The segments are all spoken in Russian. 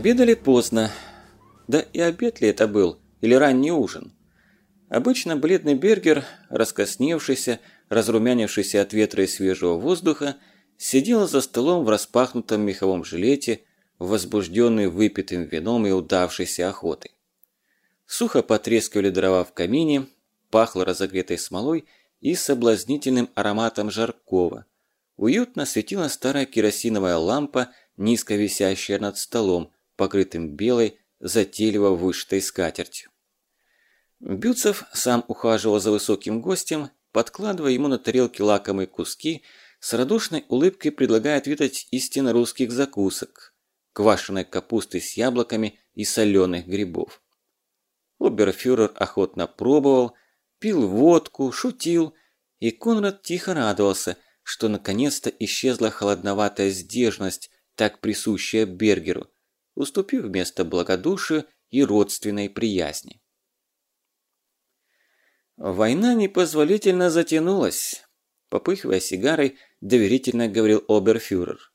Обедали поздно. Да и обед ли это был, или ранний ужин? Обычно бледный Бергер, раскосневшийся, разрумянившийся от ветра и свежего воздуха, сидел за столом в распахнутом меховом жилете, возбужденный выпитым вином и удавшейся охотой. Сухо потрескивали дрова в камине, пахло разогретой смолой и соблазнительным ароматом жаркого. Уютно светила старая керосиновая лампа, низко висящая над столом, покрытым белой, затейливо вышитой скатертью. Бютцев сам ухаживал за высоким гостем, подкладывая ему на тарелки лакомые куски, с радушной улыбкой предлагая отведать истинно русских закусок – квашеной капусты с яблоками и соленых грибов. Оберфюрер охотно пробовал, пил водку, шутил, и Конрад тихо радовался, что наконец-то исчезла холодноватая сдержанность, так присущая Бергеру – уступив место благодушию и родственной приязни. Война непозволительно затянулась. Попыхивая сигарой, доверительно говорил оберфюрер.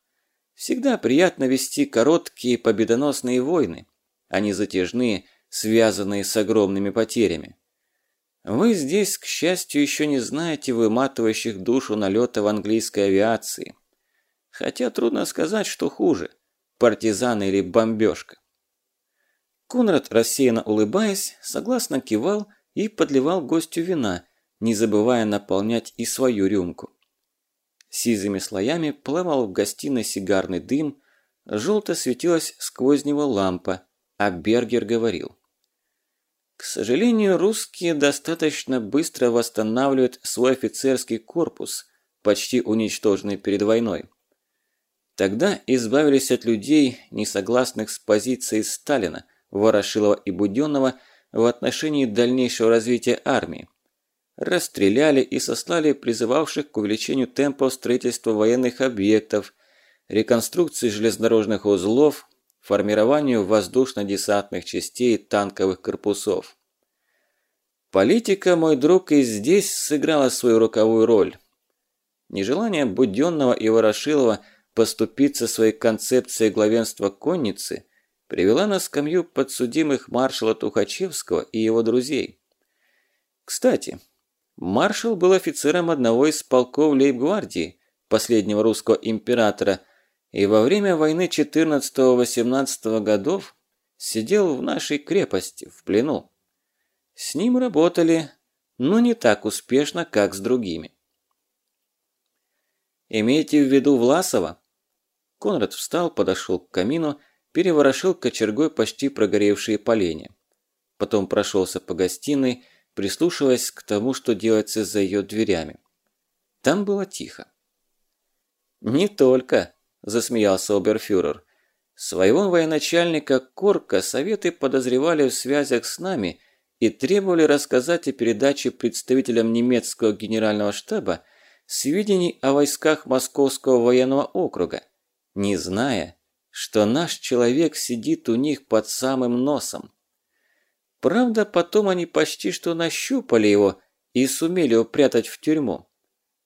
Всегда приятно вести короткие победоносные войны, а не затяжные, связанные с огромными потерями. Вы здесь, к счастью, еще не знаете выматывающих душу налетов английской авиации. Хотя трудно сказать, что хуже – партизан или бомбежка. Конрад, рассеянно улыбаясь, согласно кивал и подливал гостю вина, не забывая наполнять и свою рюмку. Сизыми слоями плавал в гостиной сигарный дым, желто светилась сквозь него лампа, а Бергер говорил. К сожалению, русские достаточно быстро восстанавливают свой офицерский корпус, почти уничтоженный перед войной. Тогда избавились от людей, не согласных с позицией Сталина, Ворошилова и Буденного в отношении дальнейшего развития армии. Расстреляли и сослали призывавших к увеличению темпов строительства военных объектов, реконструкции железнодорожных узлов, формированию воздушно-десантных частей танковых корпусов. Политика, мой друг, и здесь сыграла свою роковую роль. Нежелание Буденного и Ворошилова – поступиться своей концепцией главенства конницы привела на скамью подсудимых маршала Тухачевского и его друзей. Кстати, маршал был офицером одного из полков лейб-гвардии, последнего русского императора, и во время войны 14-18 годов сидел в нашей крепости, в плену. С ним работали, но не так успешно, как с другими. Имейте в виду Власова? Конрад встал, подошел к камину, переворошил кочергой почти прогоревшие поленья. Потом прошелся по гостиной, прислушиваясь к тому, что делается за ее дверями. Там было тихо. «Не только», – засмеялся оберфюрер. «Своего военачальника Корка советы подозревали в связях с нами и требовали рассказать о передаче представителям немецкого генерального штаба сведений о войсках Московского военного округа не зная, что наш человек сидит у них под самым носом. Правда, потом они почти что нащупали его и сумели упрятать в тюрьму.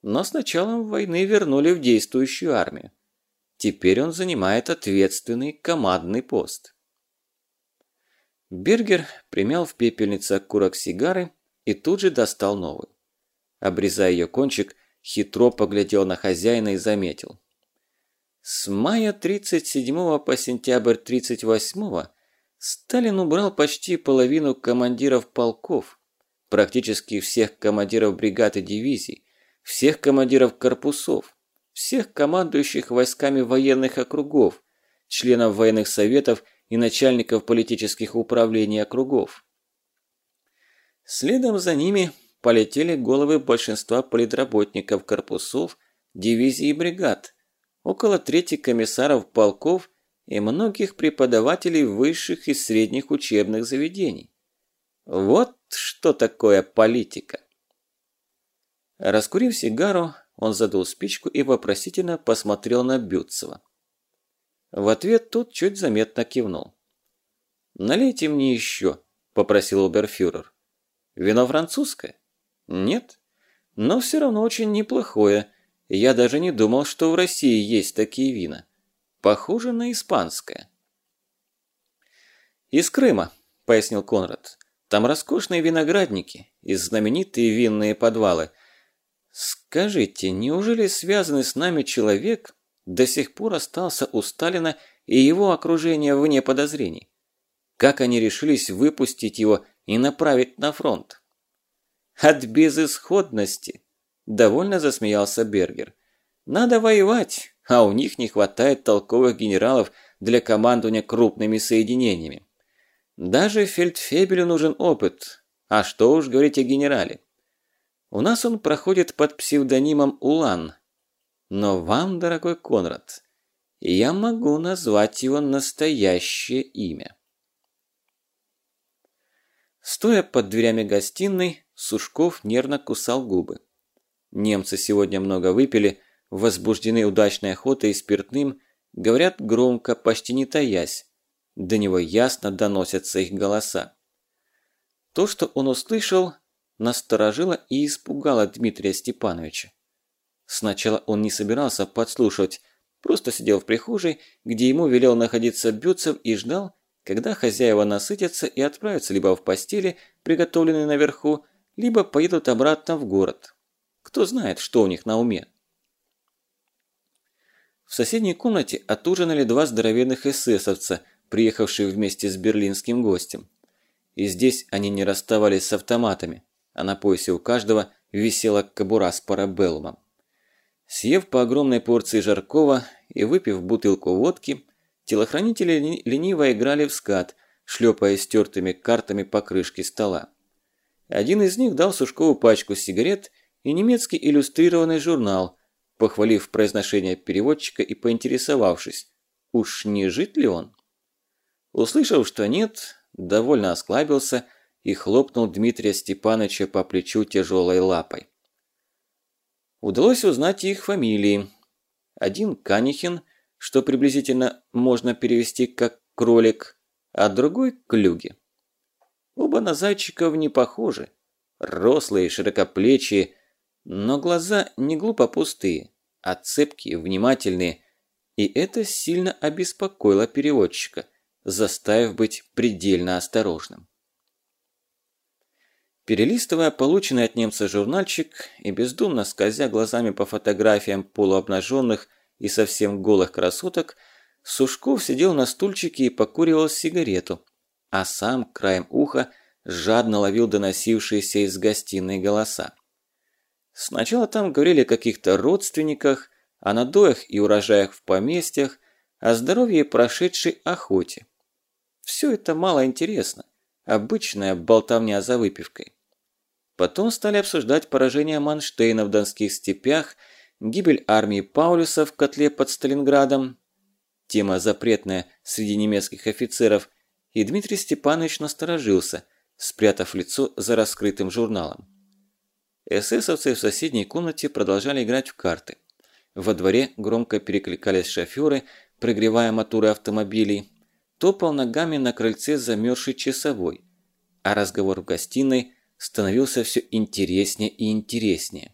Но с началом войны вернули в действующую армию. Теперь он занимает ответственный командный пост. Бергер примял в пепельнице окурок сигары и тут же достал новую. Обрезая ее кончик, хитро поглядел на хозяина и заметил. С мая 37 по сентябрь 38 Сталин убрал почти половину командиров полков, практически всех командиров бригад и дивизий, всех командиров корпусов, всех командующих войсками военных округов, членов военных советов и начальников политических управлений округов. Следом за ними полетели головы большинства политработников корпусов, дивизий и бригад – около трети комиссаров полков и многих преподавателей высших и средних учебных заведений. Вот что такое политика. Раскурив сигару, он задул спичку и вопросительно посмотрел на Бютцева. В ответ тот чуть заметно кивнул. «Налейте мне еще», – попросил оберфюрер. «Вино французское?» «Нет, но все равно очень неплохое», я даже не думал, что в России есть такие вина. Похоже на испанское. «Из Крыма», – пояснил Конрад. «Там роскошные виноградники и знаменитые винные подвалы. Скажите, неужели связанный с нами человек до сих пор остался у Сталина и его окружения вне подозрений? Как они решились выпустить его и направить на фронт?» «От безысходности», – довольно засмеялся Бергер. «Надо воевать, а у них не хватает толковых генералов для командования крупными соединениями. Даже фельдфебелю нужен опыт, а что уж говорить о генерале. У нас он проходит под псевдонимом Улан. Но вам, дорогой Конрад, я могу назвать его настоящее имя. Стоя под дверями гостиной, Сушков нервно кусал губы. Немцы сегодня много выпили, возбуждены удачной охотой и спиртным, говорят громко, почти не таясь. До него ясно доносятся их голоса. То, что он услышал, насторожило и испугало Дмитрия Степановича. Сначала он не собирался подслушивать, просто сидел в прихожей, где ему велел находиться Бютцев и ждал, когда хозяева насытятся и отправятся либо в постели, приготовленные наверху, либо поедут обратно в город. Кто знает, что у них на уме. В соседней комнате отужинали два здоровенных эсэсовца, приехавшие вместе с берлинским гостем. И здесь они не расставались с автоматами, а на поясе у каждого висела кобура с парабеллумом. Съев по огромной порции жаркого и выпив бутылку водки, телохранители лениво играли в скат, шлепая стертыми картами по крышке стола. Один из них дал Сушкову пачку сигарет и немецкий иллюстрированный журнал, похвалив произношение переводчика и поинтересовавшись, уж не жить ли он? Услышав, что нет, довольно осклабился и хлопнул Дмитрия Степановича по плечу тяжелой лапой. Удалось узнать их фамилии. Один Канихин, что приблизительно можно перевести как «кролик», а другой «клюги». Оба на зайчиков не похожи. Рослые, широкоплечие, но глаза не глупо пустые, а цепкие, внимательные, и это сильно обеспокоило переводчика, заставив быть предельно осторожным. Перелистывая полученный от немца журнальчик и бездумно скользя глазами по фотографиям полуобнаженных и совсем голых красоток, Сушков сидел на стульчике и покуривал сигарету, а сам краем уха жадно ловил доносившиеся из гостиной голоса. Сначала там говорили о каких-то родственниках, о надоях и урожаях в поместьях, о здоровье прошедшей охоте. Все это мало интересно, обычная болтовня за выпивкой. Потом стали обсуждать поражение Манштейна в Донских степях, гибель армии Паулюса в котле под Сталинградом, тема запретная среди немецких офицеров, и Дмитрий Степанович насторожился, спрятав лицо за раскрытым журналом. Эсэсовцы в соседней комнате продолжали играть в карты. Во дворе громко перекликались шофёры, прогревая моторы автомобилей. Топал ногами на крыльце замерзший часовой. А разговор в гостиной становился все интереснее и интереснее.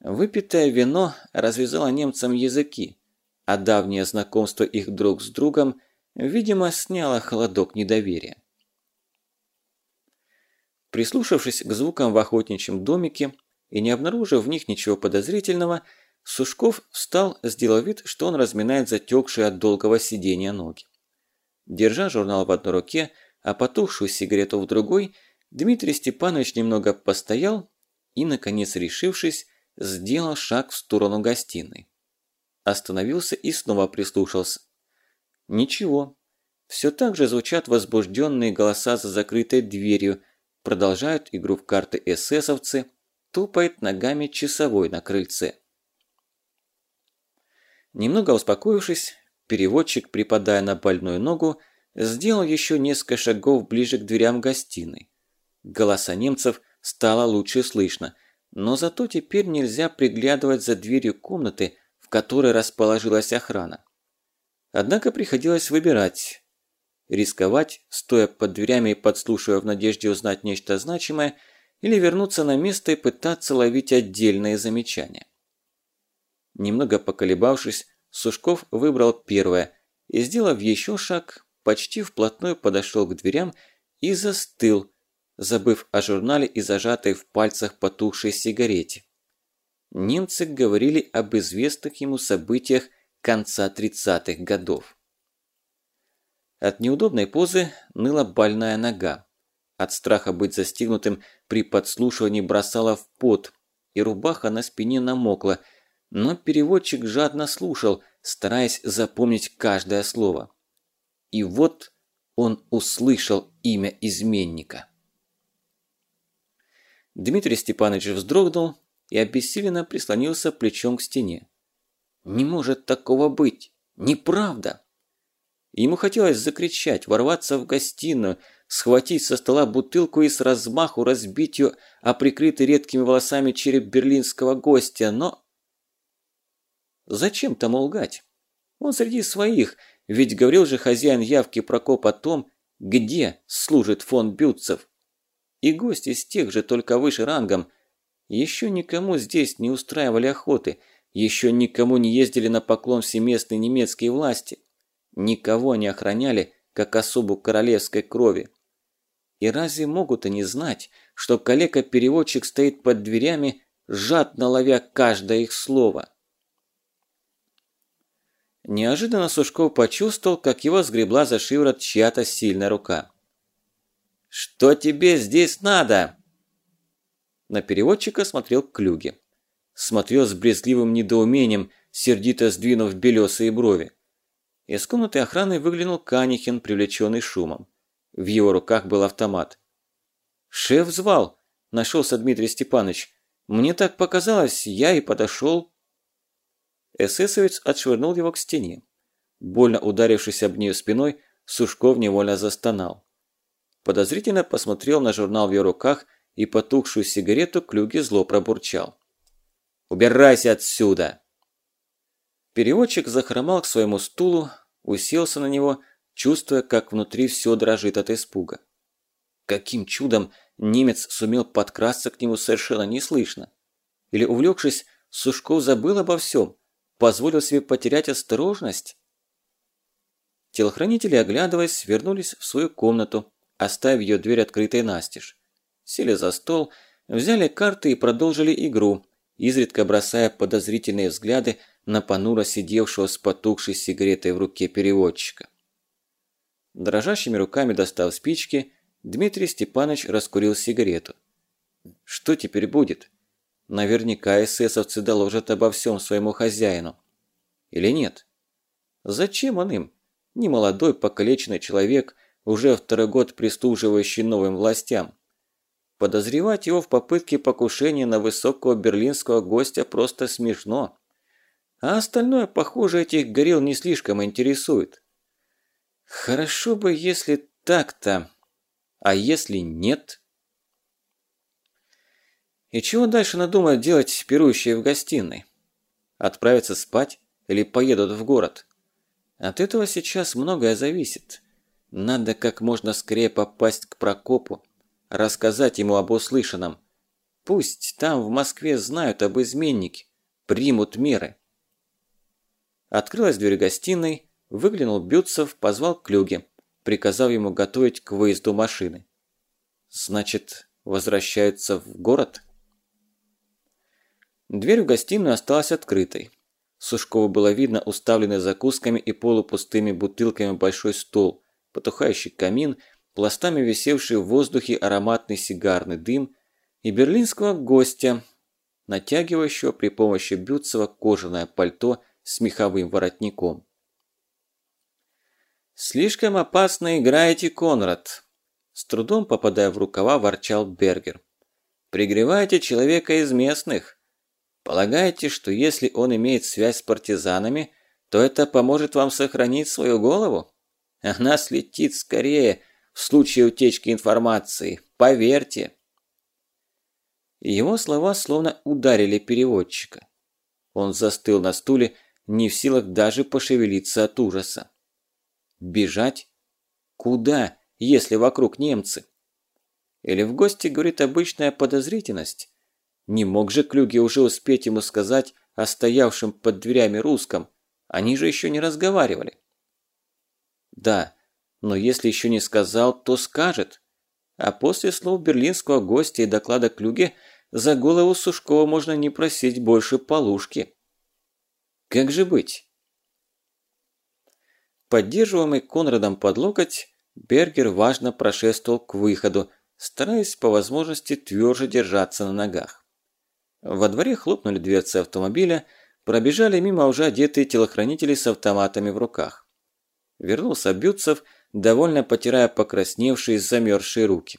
Выпитое вино развязало немцам языки, а давнее знакомство их друг с другом, видимо, сняло холодок недоверия. Прислушавшись к звукам в охотничьем домике и не обнаружив в них ничего подозрительного, Сушков встал, сделал вид, что он разминает затекшие от долгого сидения ноги. Держа журнал в одной руке, а потухшую сигарету в другой, Дмитрий Степанович немного постоял и, наконец решившись, сделал шаг в сторону гостиной. Остановился и снова прислушался. Ничего. Все так же звучат возбужденные голоса за закрытой дверью, Продолжают игру в карты эсэсовцы, тупает ногами часовой на крыльце. Немного успокоившись, переводчик, припадая на больную ногу, сделал еще несколько шагов ближе к дверям гостиной. Голоса немцев стало лучше слышно, но зато теперь нельзя приглядывать за дверью комнаты, в которой расположилась охрана. Однако приходилось выбирать, рисковать, стоя под дверями и подслушивая в надежде узнать нечто значимое, или вернуться на место и пытаться ловить отдельные замечания. Немного поколебавшись, Сушков выбрал первое и, сделав еще шаг, почти вплотную подошел к дверям и застыл, забыв о журнале и зажатой в пальцах потухшей сигарете. Немцы говорили об известных ему событиях конца 30-х годов. От неудобной позы ныла больная нога. От страха быть застигнутым при подслушивании бросала в пот, и рубаха на спине намокла, но переводчик жадно слушал, стараясь запомнить каждое слово. И вот он услышал имя изменника. Дмитрий Степанович вздрогнул и обессиленно прислонился плечом к стене. «Не может такого быть! Неправда!» Ему хотелось закричать, ворваться в гостиную, схватить со стола бутылку и с размаху разбить ее о прикрытый редкими волосами череп берлинского гостя, но... Зачем тому лгать? Он среди своих, ведь говорил же хозяин явки Прокоп о том, где служит фон Бютцев. И гости из тех же, только выше рангом. Еще никому здесь не устраивали охоты, еще никому не ездили на поклон всеместные немецкие власти. Никого не охраняли, как особу королевской крови. И разве могут они знать, что калека-переводчик стоит под дверями, жадно ловя каждое их слово? Неожиданно Сушков почувствовал, как его сгребла за шиворот чья-то сильная рука. «Что тебе здесь надо?» На переводчика смотрел Клюге. Смотрел с брезгливым недоумением, сердито сдвинув белесые брови. Из комнаты охраны выглянул Канихин, привлеченный шумом. В его руках был автомат. «Шеф звал!» – нашелся Дмитрий Степанович. «Мне так показалось, я и подошел». Эсэсовец отшвырнул его к стене. Больно ударившись об нее спиной, Сушков невольно застонал. Подозрительно посмотрел на журнал в ее руках и потухшую сигарету Клюги зло пробурчал. «Убирайся отсюда!» Переводчик захромал к своему стулу, уселся на него чувствуя, как внутри все дрожит от испуга. Каким чудом немец сумел подкрасться к нему совершенно неслышно? Или, увлекшись, Сушков забыл обо всем, позволил себе потерять осторожность? Телохранители, оглядываясь, вернулись в свою комнату, оставив ее дверь открытой настежь. Сели за стол, взяли карты и продолжили игру, изредка бросая подозрительные взгляды на понуро сидевшего с потухшей сигаретой в руке переводчика. Дрожащими руками достав спички, Дмитрий Степанович раскурил сигарету. Что теперь будет? Наверняка эсэсовцы доложат обо всем своему хозяину. Или нет? Зачем он им? Немолодой покалеченный человек, уже второй год прислуживающий новым властям. Подозревать его в попытке покушения на высокого берлинского гостя просто смешно. А остальное, похоже, этих горил не слишком интересует. Хорошо бы, если так-то. А если нет? И чего дальше надумают делать пирующие в гостиной? Отправиться спать или поедут в город? От этого сейчас многое зависит. Надо как можно скорее попасть к Прокопу, рассказать ему об услышанном. Пусть там в Москве знают об изменнике, примут меры. Открылась дверь гостиной, Выглянул Бютцев, позвал Клюге, приказав ему готовить к выезду машины. Значит, возвращаются в город? Дверь в гостиную осталась открытой. Сушкову было видно уставленный закусками и полупустыми бутылками большой стол, потухающий камин, пластами висевший в воздухе ароматный сигарный дым и берлинского гостя, натягивающего при помощи Бютцева кожаное пальто с меховым воротником. «Слишком опасно играете, Конрад!» С трудом попадая в рукава, ворчал Бергер. «Пригреваете человека из местных. Полагаете, что если он имеет связь с партизанами, то это поможет вам сохранить свою голову? Она слетит скорее в случае утечки информации, поверьте!» Его слова словно ударили переводчика. Он застыл на стуле, не в силах даже пошевелиться от ужаса. Бежать? Куда, если вокруг немцы? Или в гости говорит обычная подозрительность? Не мог же Клюге уже успеть ему сказать о стоявшем под дверями русском? Они же еще не разговаривали. Да, Но если еще не сказал, то скажет. А после слов берлинского гостя и доклада Клюге за голову Сушкова можно не просить больше полушки. Как же быть? Поддерживаемый Конрадом под локоть, Бергер важно прошествовал к выходу, стараясь по возможности тверже держаться на ногах. Во дворе хлопнули дверцы автомобиля, пробежали мимо уже одетые телохранители с автоматами в руках. Вернулся Бютцев, довольно потирая покрасневшие замерзшие руки.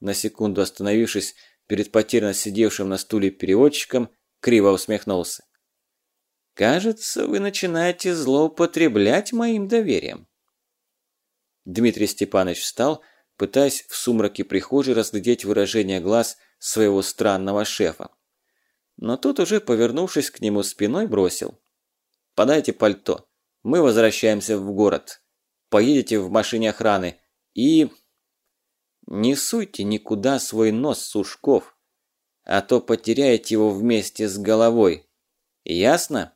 На секунду остановившись перед потерянно сидевшим на стуле переводчиком, криво усмехнулся. «Кажется, вы начинаете злоупотреблять моим доверием». Дмитрий Степанович встал, пытаясь в сумраке прихожей разглядеть выражение глаз своего странного шефа. Но тот уже, повернувшись к нему спиной, бросил. «Подайте пальто. Мы возвращаемся в город. Поедете в машине охраны. И...» «Не суйте никуда свой нос, Сушков, а то потеряете его вместе с головой. Ясно?»